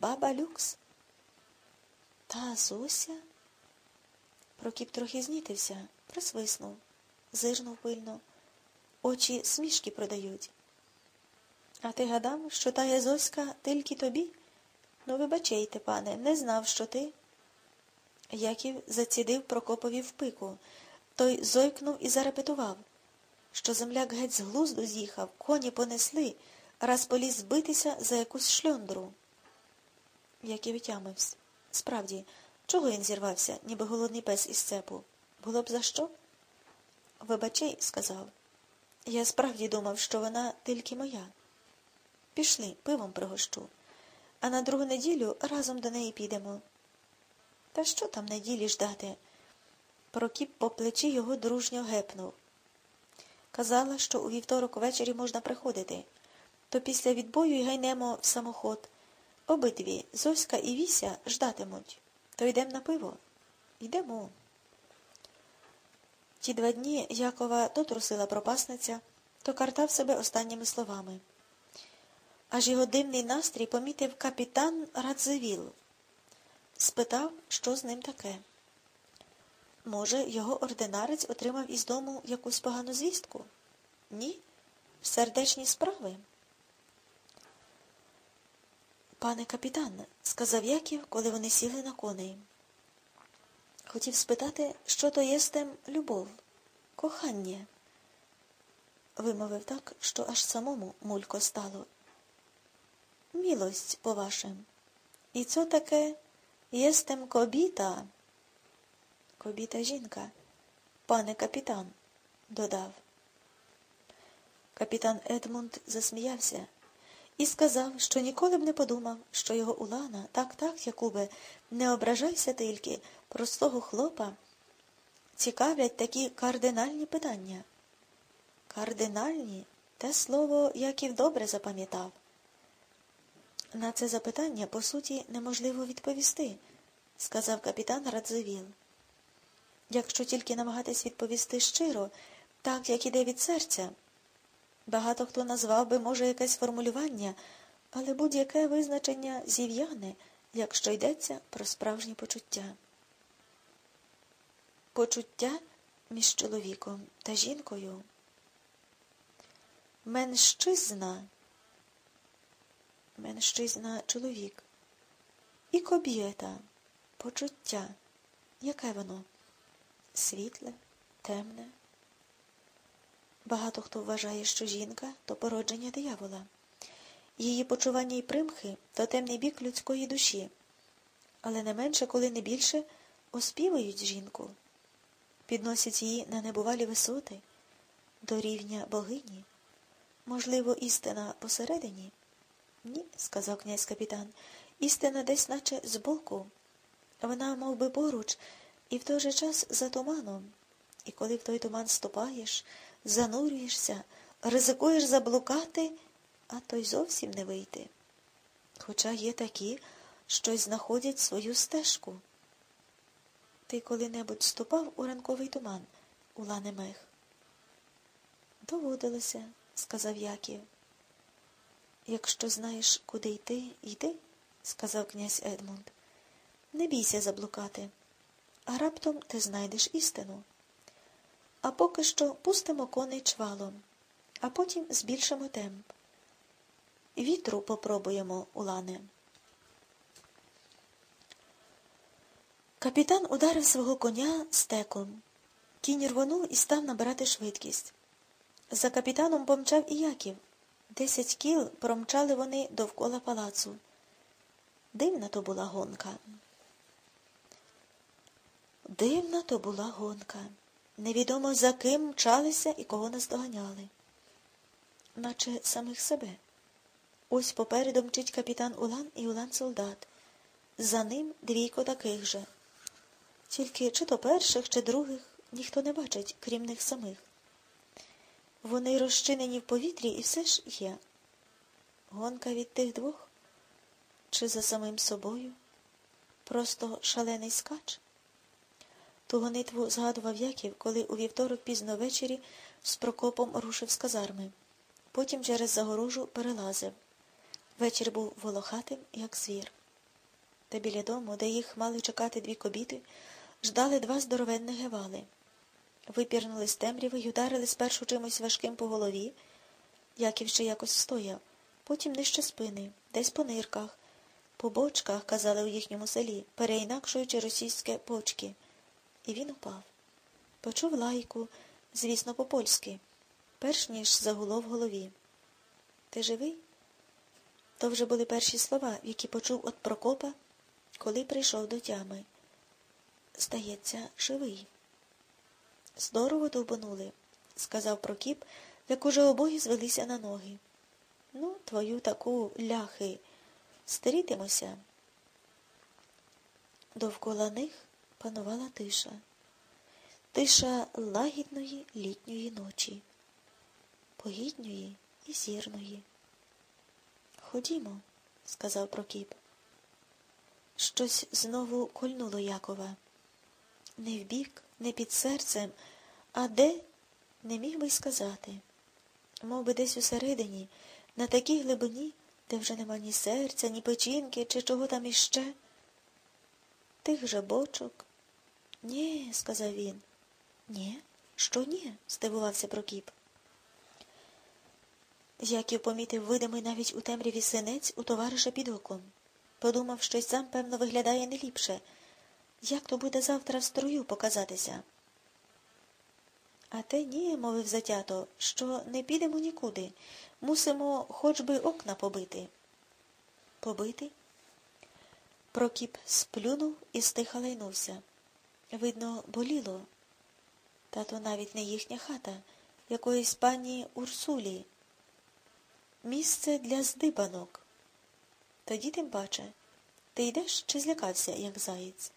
Баба люкс. Та Зося? Прокіп трохи знітився, присвиснув, зирнув пильно. Очі смішки продають. А ти гадав, що та Зоська тільки тобі? Ну, вибачайте, пане, не знав, що ти. Яків зацідив Прокопові в пику. Той зойкнув і зарепетував, що земляк геть з глузду з'їхав, коні понесли, раз поліз збитися за якусь шльондру. Яків відтямився. Справді, чого він зірвався, ніби голодний пес із цепу? Було б за що? Вибачай, сказав. Я справді думав, що вона тільки моя. Пішли, пивом пригощу, а на другу неділю разом до неї підемо. Та що там неділі ждати? Прокіп по плечі його дружньо гепнув. Казала, що у вівторок ввечері можна приходити, то після відбою й гайнемо в самоход. Обидві Зоська і Віся ждатимуть. То йдемо на пиво? Йдемо. Ті два дні Якова то трусила пропасниця, то картав себе останніми словами. Аж його дивний настрій помітив капітан Радзивіл. Спитав, що з ним таке. Може, його ординарець отримав із дому якусь погану звістку? Ні? Сердечні справи? Пане капітан, сказав Яків, коли вони сіли на коней. Хотів спитати, що то єстем любов, кохання. Вимовив так, що аж самому мулько стало. Мілость, по вашим. І це таке єстем кобіта. Кобіта жінка, пане капітан, додав. Капітан Едмунд засміявся і сказав, що ніколи б не подумав, що його Улана, так, так, Якубе, не ображайся тільки, простого хлопа, цікавлять такі кардинальні питання. Кардинальні те слово Яків добре запам'ятав. На це запитання, по суті, неможливо відповісти, сказав капітан Радзивіл. Якщо тільки намагатись відповісти щиро, так як іде від серця. Багато хто назвав би, може, якесь формулювання, але будь-яке визначення зів'яне, якщо йдеться про справжні почуття. Почуття між чоловіком та жінкою. Менщизна, менщизна чоловік. І кобєта, почуття. Яке воно? Світле, темне. Багато хто вважає, що жінка то породження диявола. Її почування і примхи то темний бік людської душі, але не менше, коли не більше, оспівують жінку, підносять її на небувалі висоти, до рівня богині. Можливо, істина посередині? Ні, сказав князь капітан, істина десь, наче збоку. Вона мов би, поруч, і в той же час за туманом. І коли в той туман ступаєш, занурюєшся, ризикуєш заблукати, а то й зовсім не вийти. Хоча є такі, що й знаходять свою стежку. Ти коли-небудь ступав у ранковий туман, Улане Мех? Доводилося, сказав Яків. Якщо знаєш, куди йти, йди, сказав князь Едмунд. Не бійся заблукати, а раптом ти знайдеш істину. А поки що пустимо коней чвалом, а потім збільшимо темп. Вітру попробуємо, Улане. Капітан ударив свого коня стеком. Кінь рвонув і став набирати швидкість. За капітаном помчав і Яків. Десять кіл промчали вони довкола палацу. Дивна то була гонка. Дивна то була гонка. Невідомо за ким мчалися і кого наздоганяли, наче самих себе. Ось попереду мчить капітан Улан і Улан солдат. За ним двійко таких же. Тільки чи то перших, чи других ніхто не бачить, крім них самих. Вони розчинені в повітрі і все ж є. Гонка від тих двох? Чи за самим собою? Просто шалений скач? Ту гонитву згадував Яків, коли у вівторок пізно ввечері з Прокопом рушив з казарми. Потім через загорожу перелазив. Вечір був волохатим, як звір. Та біля дому, де їх мали чекати дві кобіти, ждали два здоровенних гевали. Випірнули з темряви й ударили спершу чимось важким по голові. Яків ще якось стояв, потім нижче спини, десь по нирках, по бочках, казали у їхньому селі, переінакшуючи російське почки. І він упав. Почув лайку, звісно, по-польськи, перш ніж загуло в голові. Ти живий? То вже були перші слова, які почув от Прокопа, коли прийшов до тями. Здається, живий. Здорово довбанули, сказав Прокіп, як уже обоє звелися на ноги. Ну, твою таку ляхи. Стерітимося. Довкола них панувала тиша, тиша лагідної літньої ночі, погідньої і зірної. Ходімо, сказав Прокіп. Щось знову кольнуло Якова. Не вбік, не під серцем, а де не міг би й сказати. Мов би десь усередині, на такій глибині, де вже нема ні серця, ні печінки, чи чого там іще. Тих же бочок. Ні, сказав він. Ні, що ні? здивувався Прокіп. Яків помітив видимий навіть у темряві синець у товариша під оком. Подумав, що сам, певно, виглядає не ліпше. Як то буде завтра в строю показатися? А те ні, мовив затято, що не підемо нікуди. Мусимо хоч би окна побити. Побити? Прокіп сплюнув і стиха лайнувся. Видно, боліло. Та то навіть не їхня хата, якоїсь пані Урсулі. Місце для здибанок. Тоді тим паче, ти йдеш чи злякався, як заєць?